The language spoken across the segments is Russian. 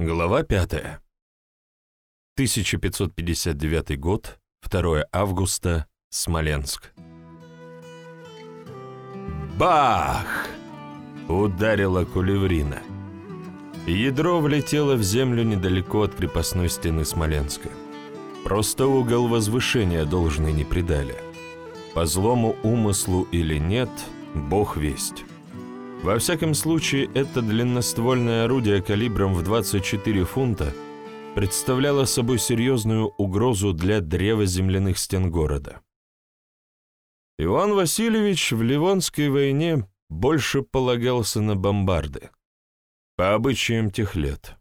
Глава 5. 1559 год, 2 августа, Смоленск. Бах! Ударила кулеврина. Ядро влетело в землю недалеко от крепостной стены Смоленска. Просто угол возвышения должны не придали. По злому умыслу или нет, бог весть. Во всяком случае, это длинноствольное орудие калибром в 24 фунта представляло собой серьезную угрозу для древа земляных стен города. Иван Васильевич в Ливонской войне больше полагался на бомбарды, по обычаям тех лет.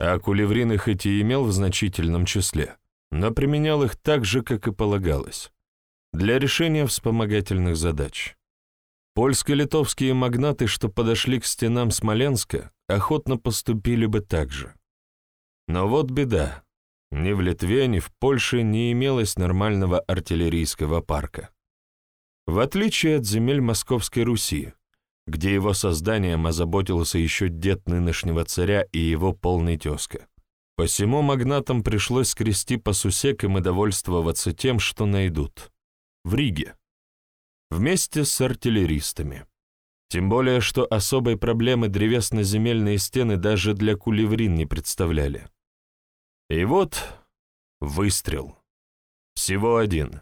А кулеврин их хоть и имел в значительном числе, но применял их так же, как и полагалось, для решения вспомогательных задач. Польско-литовские магнаты, что подошли к стенам Смоленска, охотно поступили бы так же. Но вот беда. Ни в Литве, ни в Польше не имелось нормального артиллерийского парка. В отличие от земель Московской Руси, где его созданием озаботился еще дед нынешнего царя и его полный тезка. Посему магнатам пришлось скрести по сусекам и довольствоваться тем, что найдут. В Риге вместе с артиллеристами. Тем более, что особой проблемы древесно-земельные стены даже для кулеврин не представляли. И вот выстрел. Всего один.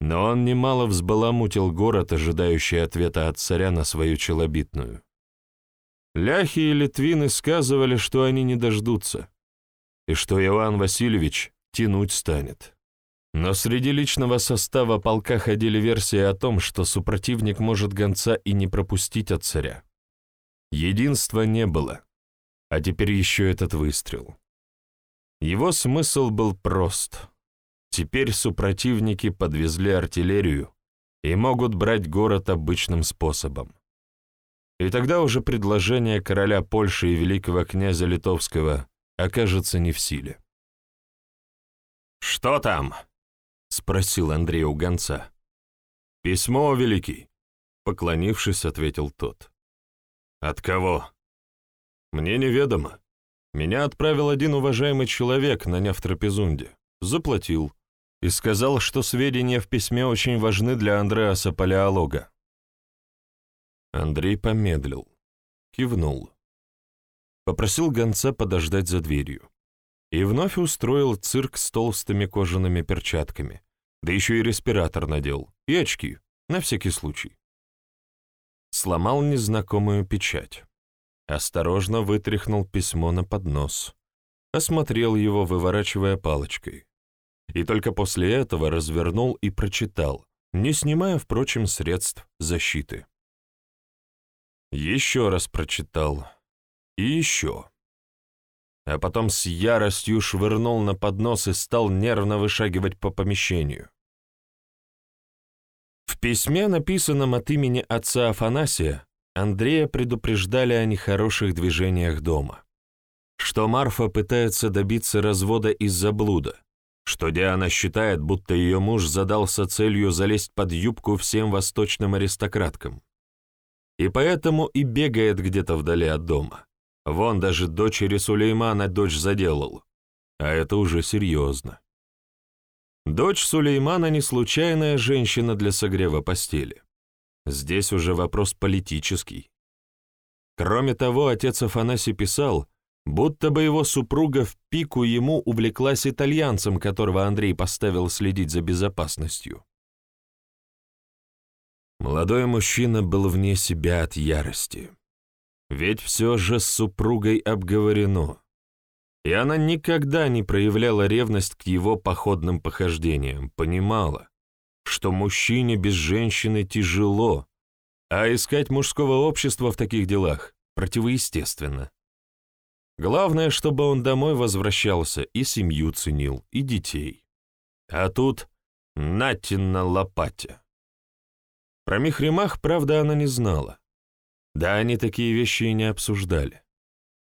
Но он немало взбаламутил город, ожидающий ответа от царя на свою челобитную. Ляхи и литвины сказывали, что они не дождутся, и что Иван Васильевич тянуть станет. Но среди личного состава полка ходили версии о том, что супротивник может гонца и не пропустить от царя. Единства не было, а теперь еще этот выстрел. Его смысл был прост. Теперь супротивники подвезли артиллерию и могут брать город обычным способом. И тогда уже предложение короля Польши и великого князя Литовского окажется не в силе. «Что там?» — спросил Андрей у гонца. «Письмо, великий», — поклонившись, ответил тот. «От кого?» «Мне неведомо. Меня отправил один уважаемый человек, наняв трапезунде. Заплатил. И сказал, что сведения в письме очень важны для Андреаса Палеолога». Андрей помедлил, кивнул. Попросил гонца подождать за дверью и вновь устроил цирк с толстыми кожаными перчатками, да еще и респиратор надел, и очки, на всякий случай. Сломал незнакомую печать. Осторожно вытряхнул письмо на поднос. Осмотрел его, выворачивая палочкой. И только после этого развернул и прочитал, не снимая, впрочем, средств защиты. Еще раз прочитал. И еще а потом с яростью швырнул на поднос и стал нервно вышагивать по помещению. В письме, написанном от имени отца Афанасия, Андрея предупреждали о нехороших движениях дома. Что Марфа пытается добиться развода из-за блуда, что Диана считает, будто ее муж задался целью залезть под юбку всем восточным аристократкам. И поэтому и бегает где-то вдали от дома. Вон даже дочери Сулеймана дочь заделал. А это уже серьезно. Дочь Сулеймана не случайная женщина для согрева постели. Здесь уже вопрос политический. Кроме того, отец Афанасий писал, будто бы его супруга в пику ему увлеклась итальянцем, которого Андрей поставил следить за безопасностью. Молодой мужчина был вне себя от ярости. Ведь все же с супругой обговорено. И она никогда не проявляла ревность к его походным похождениям, понимала, что мужчине без женщины тяжело, а искать мужского общества в таких делах противоестественно. Главное, чтобы он домой возвращался и семью ценил, и детей. А тут натин на лопате. Про Михремах, правда, она не знала. Да, они такие вещи и не обсуждали.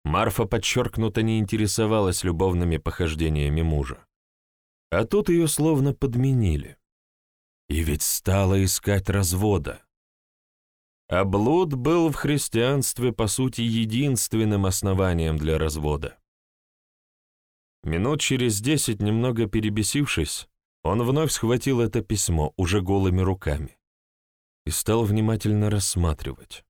Марфа подчеркнуто не интересовалась любовными похождениями мужа. А тут ее словно подменили. И ведь стала искать развода. А блуд был в христианстве, по сути, единственным основанием для развода. Минут через десять, немного перебесившись, он вновь схватил это письмо уже голыми руками и стал внимательно рассматривать.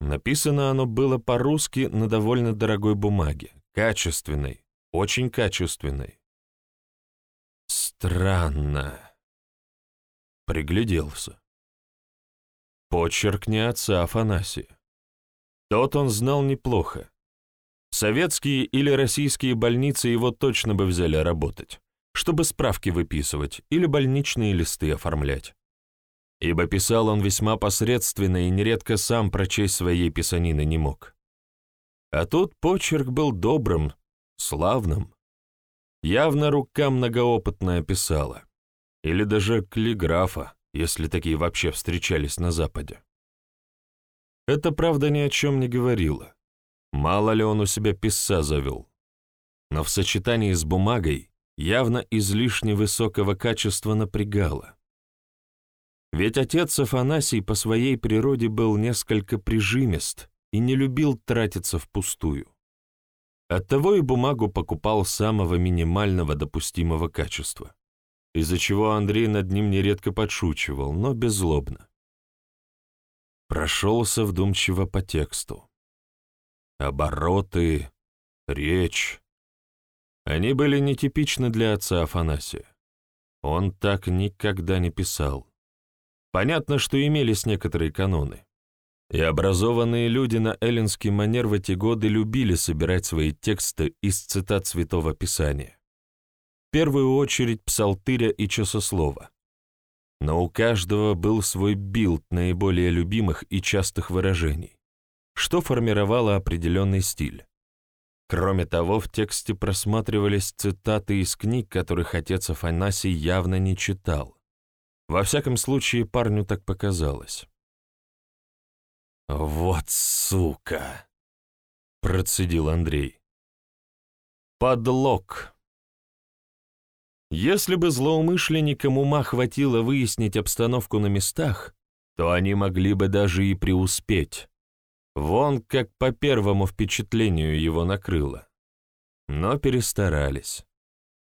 Написано оно было по-русски на довольно дорогой бумаге, качественной, очень качественной. Странно. Пригляделся. Почерк не отца Афанасия. Тот он знал неплохо. Советские или российские больницы его точно бы взяли работать, чтобы справки выписывать или больничные листы оформлять ибо писал он весьма посредственно и нередко сам прочесть своей писанины не мог. А тут почерк был добрым, славным. Явно рука многоопытная писала. Или даже каллиграфа, если такие вообще встречались на Западе. Это, правда, ни о чем не говорило. Мало ли он у себя писца завел. Но в сочетании с бумагой явно излишне высокого качества напрягало. Ведь отец Афанасий по своей природе был несколько прижимист и не любил тратиться впустую. Оттого и бумагу покупал самого минимального допустимого качества, из-за чего Андрей над ним нередко подшучивал, но беззлобно. Прошелся вдумчиво по тексту. Обороты, речь. Они были нетипичны для отца Афанасия. Он так никогда не писал. Понятно, что имелись некоторые каноны. И образованные люди на эллинский манер в эти годы любили собирать свои тексты из цитат Святого Писания. В первую очередь псалтыря и часослова. Но у каждого был свой build наиболее любимых и частых выражений, что формировало определенный стиль. Кроме того, в тексте просматривались цитаты из книг, которых отец Афанасий явно не читал, во всяком случае, парню так показалось. «Вот сука!» — процедил Андрей. «Подлог!» Если бы злоумышленникам ума хватило выяснить обстановку на местах, то они могли бы даже и преуспеть. Вон как по первому впечатлению его накрыло. Но перестарались.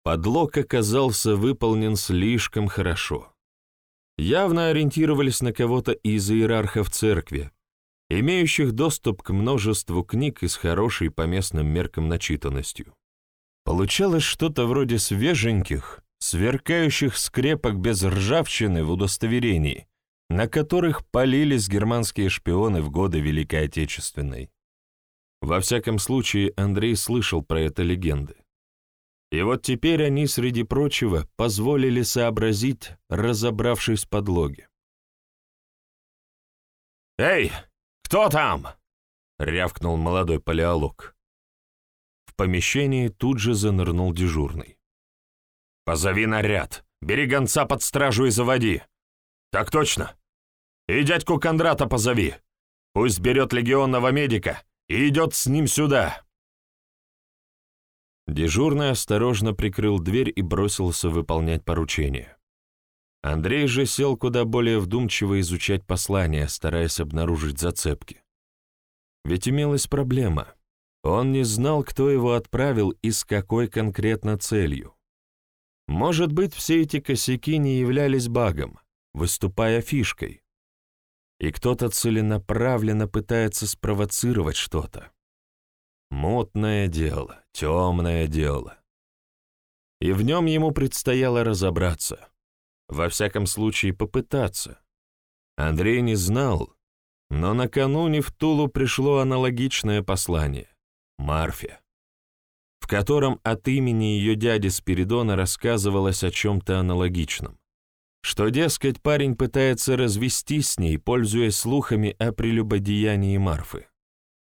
Подлог оказался выполнен слишком хорошо явно ориентировались на кого-то из иерархов церкви, имеющих доступ к множеству книг и с хорошей по местным меркам начитанностью. Получалось что-то вроде свеженьких, сверкающих скрепок без ржавчины в удостоверении, на которых полились германские шпионы в годы Великой Отечественной. Во всяком случае, Андрей слышал про это легенды. И вот теперь они, среди прочего, позволили сообразить, разобравшись в подлоге. «Эй, кто там?» — рявкнул молодой палеолог. В помещении тут же занырнул дежурный. «Позови наряд, бери гонца под стражу и заводи». «Так точно. И дядьку Кондрата позови. Пусть берет легионного медика и идет с ним сюда». Дежурный осторожно прикрыл дверь и бросился выполнять поручение. Андрей же сел куда более вдумчиво изучать послание, стараясь обнаружить зацепки. Ведь имелась проблема. Он не знал, кто его отправил и с какой конкретно целью. Может быть, все эти косяки не являлись багом, выступая фишкой. И кто-то целенаправленно пытается спровоцировать что-то. Мутное дело, темное дело. И в нем ему предстояло разобраться. Во всяком случае, попытаться. Андрей не знал, но накануне в Тулу пришло аналогичное послание — Марфе, в котором от имени ее дяди Спиридона рассказывалось о чем-то аналогичном. Что, дескать, парень пытается развестись с ней, пользуясь слухами о прелюбодеянии Марфы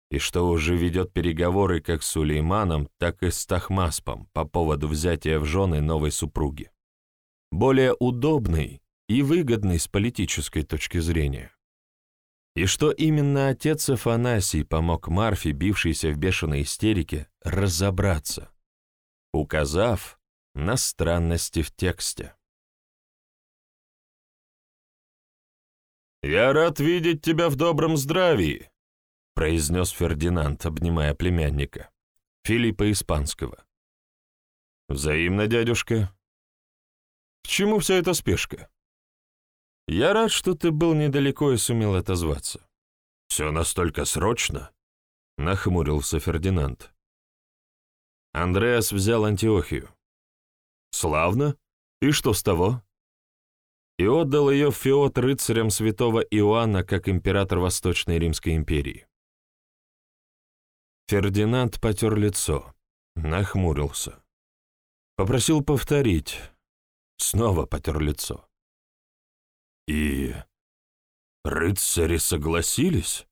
и что уже ведет переговоры как с Сулейманом, так и с Тахмаспом по поводу взятия в жены новой супруги. Более удобный и выгодный с политической точки зрения. И что именно отец Афанасий помог Марфе, бившейся в бешеной истерике, разобраться, указав на странности в тексте. «Я рад видеть тебя в добром здравии», произнес Фердинанд, обнимая племянника, Филиппа Испанского. Взаимно, дядюшка. К чему вся эта спешка? Я рад, что ты был недалеко и сумел отозваться. Все настолько срочно? Нахмурился Фердинанд. Андреас взял Антиохию. Славно. И что с того? И отдал ее в феод рыцарям святого Иоанна как император Восточной Римской империи. Фердинанд потер лицо, нахмурился. Попросил повторить. Снова потер лицо. «И рыцари согласились?»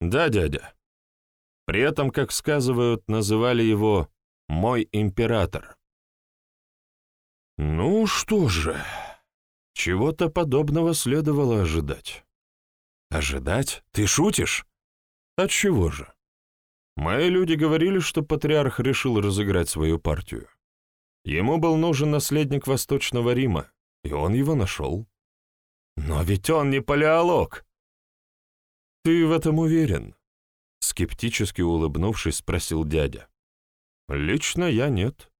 «Да, дядя. При этом, как сказывают, называли его «мой император». «Ну что же, чего-то подобного следовало ожидать». «Ожидать? Ты шутишь?» «Отчего же? Мои люди говорили, что патриарх решил разыграть свою партию. Ему был нужен наследник Восточного Рима, и он его нашел. Но ведь он не палеолог. Ты в этом уверен? Скептически улыбнувшись, спросил дядя. Лично я нет.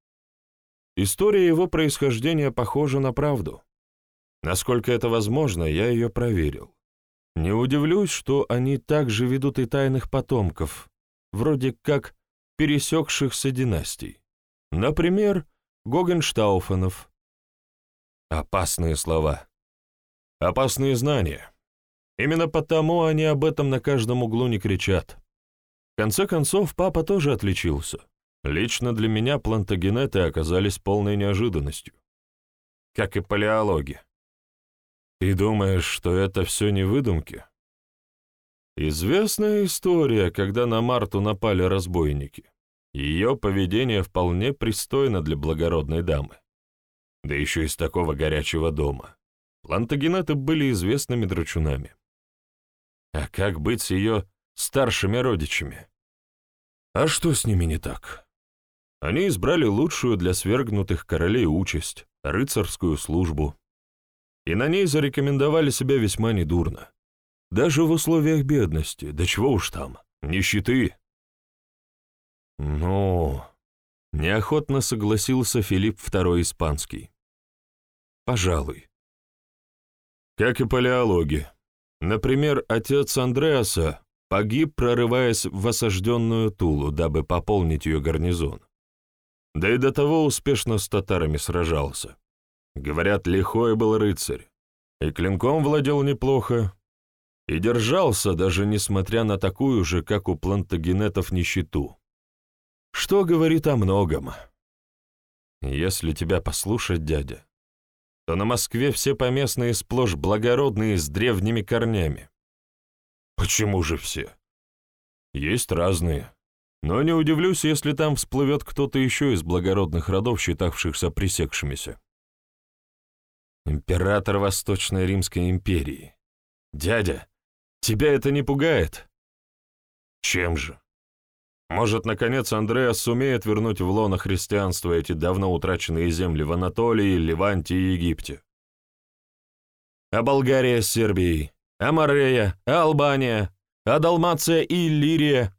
История его происхождения похожа на правду. Насколько это возможно, я ее проверил. Не удивлюсь, что они также ведут и тайных потомков, вроде как пересекшихся династий. Например, Гогенштауфенов. Опасные слова. Опасные знания. Именно потому они об этом на каждом углу не кричат. В конце концов, папа тоже отличился. Лично для меня плантагенеты оказались полной неожиданностью. Как и палеологи. Ты думаешь, что это все не выдумки? Известная история, когда на Марту напали разбойники. Ее поведение вполне пристойно для благородной дамы. Да еще из такого горячего дома. Плантагенеты были известными драчунами. А как быть с ее старшими родичами? А что с ними не так? Они избрали лучшую для свергнутых королей участь — рыцарскую службу. И на ней зарекомендовали себя весьма недурно. Даже в условиях бедности, да чего уж там, нищеты. «Ну...» — неохотно согласился Филипп II Испанский. «Пожалуй». Как и палеологи. Например, отец Андреаса погиб, прорываясь в осажденную Тулу, дабы пополнить ее гарнизон. Да и до того успешно с татарами сражался. Говорят, лихой был рыцарь, и клинком владел неплохо, и держался, даже несмотря на такую же, как у плантагенетов, нищету. Что говорит о многом. Если тебя послушать, дядя, то на Москве все поместные сплошь благородные с древними корнями. Почему же все? Есть разные. Но не удивлюсь, если там всплывет кто-то еще из благородных родов, считавшихся пресекшимися. Император Восточной Римской империи. Дядя, тебя это не пугает? Чем же? Может, наконец, Андреас сумеет вернуть в лоно христианства эти давно утраченные земли в Анатолии, Ливанте и Египте. А Болгария с Сербией, а Морея, а Албания, а Далмация и Иллирия?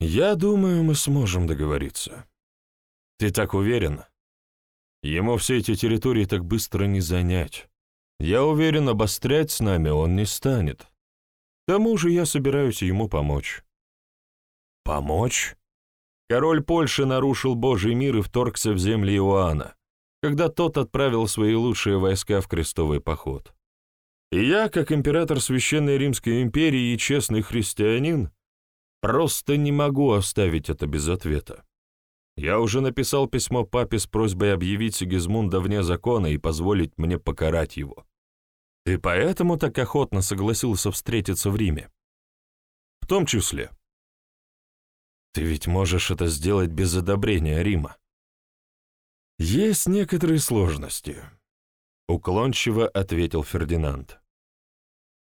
Я думаю, мы сможем договориться. Ты так уверен? Ему все эти территории так быстро не занять. Я уверен, обострять с нами он не станет. К тому же я собираюсь ему помочь. Помочь? Король Польши нарушил Божий мир и вторгся в земли Иоанна, когда тот отправил свои лучшие войска в крестовый поход. И я, как император Священной Римской империи и честный христианин, просто не могу оставить это без ответа. Я уже написал письмо папе с просьбой объявить Сигизмунда вне закона и позволить мне покарать его. И поэтому так охотно согласился встретиться в Риме. В том числе ты ведь можешь это сделать без одобрения Рима. Есть некоторые сложности, уклончиво ответил Фердинанд.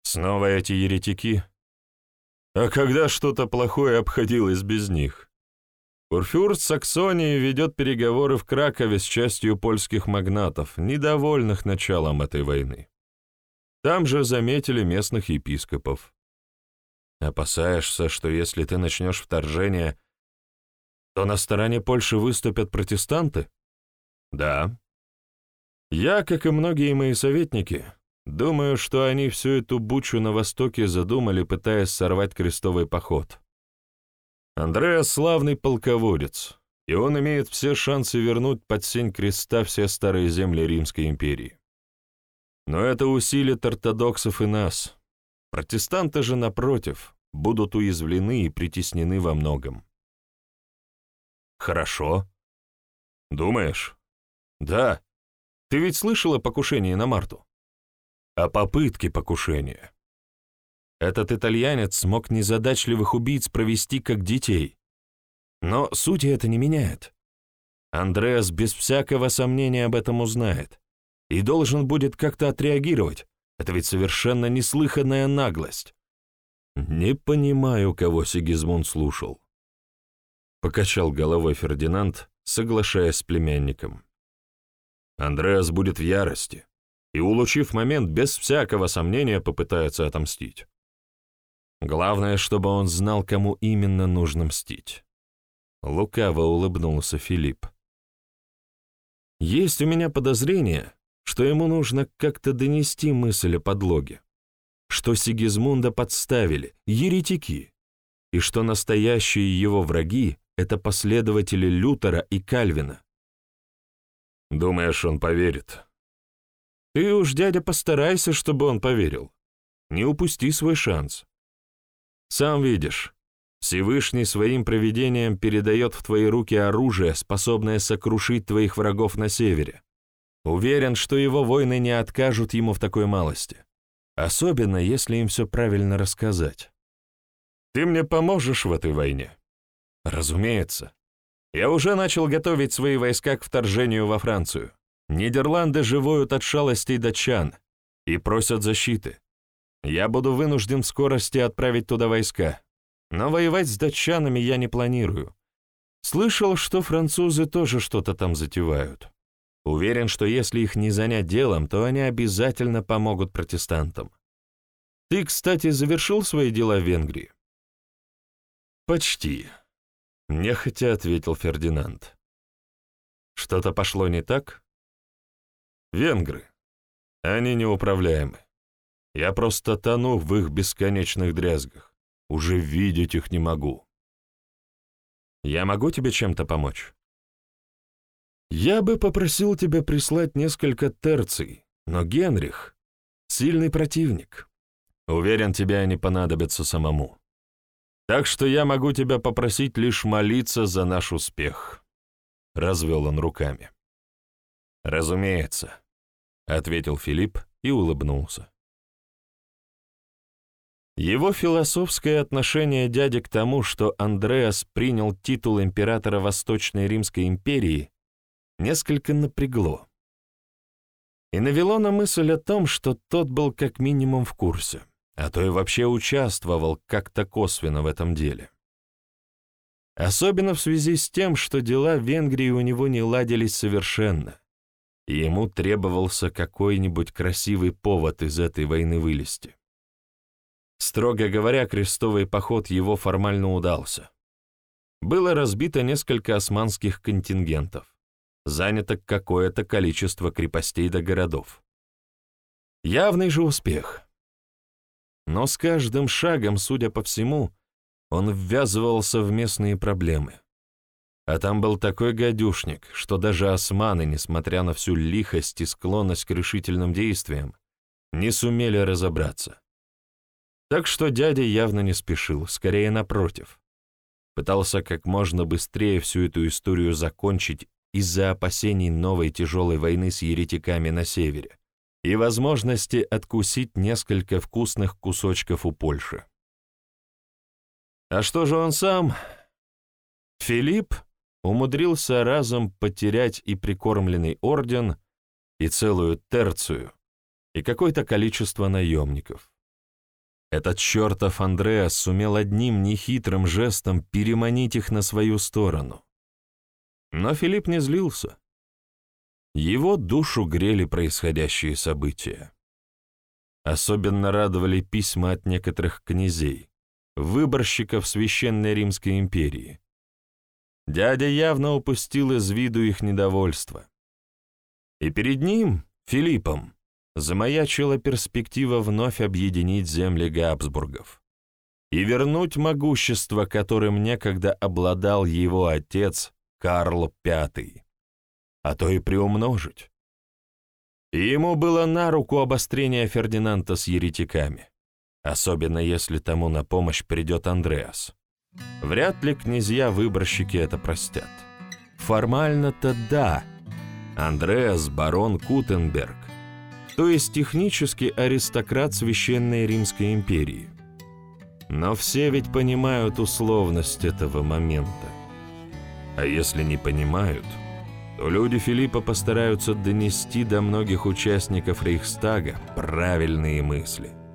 Снова эти еретики? А когда что-то плохое обходилось без них? Курфюрст Саксонии ведет переговоры в Кракове с частью польских магнатов, недовольных началом этой войны. Там же заметили местных епископов. Опасаешься, что если ты начнешь вторжение, то на стороне Польши выступят протестанты? Да. Я, как и многие мои советники, думаю, что они всю эту бучу на Востоке задумали, пытаясь сорвать крестовый поход. Андреас славный полководец, и он имеет все шансы вернуть под сень креста все старые земли Римской империи. Но это усилит ортодоксов и нас. Протестанты же, напротив, будут уязвлены и притеснены во многом. Хорошо. Думаешь? Да. Ты ведь слышал о покушении на Марту? О попытке покушения. Этот итальянец смог незадачливых убийц провести как детей. Но сути это не меняет. Андреас без всякого сомнения об этом узнает и должен будет как-то отреагировать. Это ведь совершенно неслыханная наглость. Не понимаю, кого Сигизмунд слушал. Покачал головой Фердинанд, соглашаясь с племянником. Андреас будет в ярости и, улучив момент, без всякого сомнения попытается отомстить. Главное, чтобы он знал, кому именно нужно мстить. Лукаво улыбнулся Филипп. Есть у меня подозрение, что ему нужно как-то донести мысль о подлоге, что Сигизмунда подставили, еретики, и что настоящие его враги — это последователи Лютера и Кальвина. Думаешь, он поверит? Ты уж, дядя, постарайся, чтобы он поверил. Не упусти свой шанс. Сам видишь, Всевышний своим провидением передает в твои руки оружие, способное сокрушить твоих врагов на севере. Уверен, что его воины не откажут ему в такой малости. Особенно, если им все правильно рассказать. Ты мне поможешь в этой войне? Разумеется. Я уже начал готовить свои войска к вторжению во Францию. Нидерланды живут от шалостей датчан и просят защиты. Я буду вынужден в скорости отправить туда войска. Но воевать с датчанами я не планирую. Слышал, что французы тоже что-то там затевают. Уверен, что если их не занять делом, то они обязательно помогут протестантам. Ты, кстати, завершил свои дела в Венгрии? Почти. Нехотя ответил Фердинанд. Что-то пошло не так? Венгры. Они неуправляемы. Я просто тону в их бесконечных дрязгах. Уже видеть их не могу. Я могу тебе чем-то помочь? Я бы попросил тебя прислать несколько терций, но Генрих — сильный противник. Уверен, тебе они понадобятся самому. Так что я могу тебя попросить лишь молиться за наш успех. Развел он руками. Разумеется, — ответил Филипп и улыбнулся. Его философское отношение дяди к тому, что Андреас принял титул императора Восточной Римской империи, несколько напрягло. И навело на мысль о том, что тот был как минимум в курсе, а то и вообще участвовал как-то косвенно в этом деле. Особенно в связи с тем, что дела в Венгрии у него не ладились совершенно, и ему требовался какой-нибудь красивый повод из этой войны вылезти. Строго говоря, крестовый поход его формально удался. Было разбито несколько османских контингентов, занято какое-то количество крепостей до городов. Явный же успех. Но с каждым шагом, судя по всему, он ввязывался в местные проблемы. А там был такой гадюшник, что даже османы, несмотря на всю лихость и склонность к решительным действиям, не сумели разобраться. Так что дядя явно не спешил, скорее напротив. Пытался как можно быстрее всю эту историю закончить из-за опасений новой тяжелой войны с еретиками на севере и возможности откусить несколько вкусных кусочков у Польши. А что же он сам? Филипп умудрился разом потерять и прикормленный орден, и целую терцию, и какое-то количество наемников. Этот чертов Андреас сумел одним нехитрым жестом переманить их на свою сторону. Но Филипп не злился. Его душу грели происходящие события. Особенно радовали письма от некоторых князей, выборщиков Священной Римской империи. Дядя явно упустил из виду их недовольство. И перед ним, Филиппом, замаячила перспектива вновь объединить земли Габсбургов и вернуть могущество, которым некогда обладал его отец Карл V, а то и приумножить. И ему было на руку обострение Фердинанда с еретиками, особенно если тому на помощь придет Андреас. Вряд ли князья-выборщики это простят. Формально-то да. Андреас — барон Кутенберг, то есть технически аристократ Священной Римской империи. Но все ведь понимают условность этого момента. А если не понимают, то люди Филиппа постараются донести до многих участников Рейхстага правильные мысли –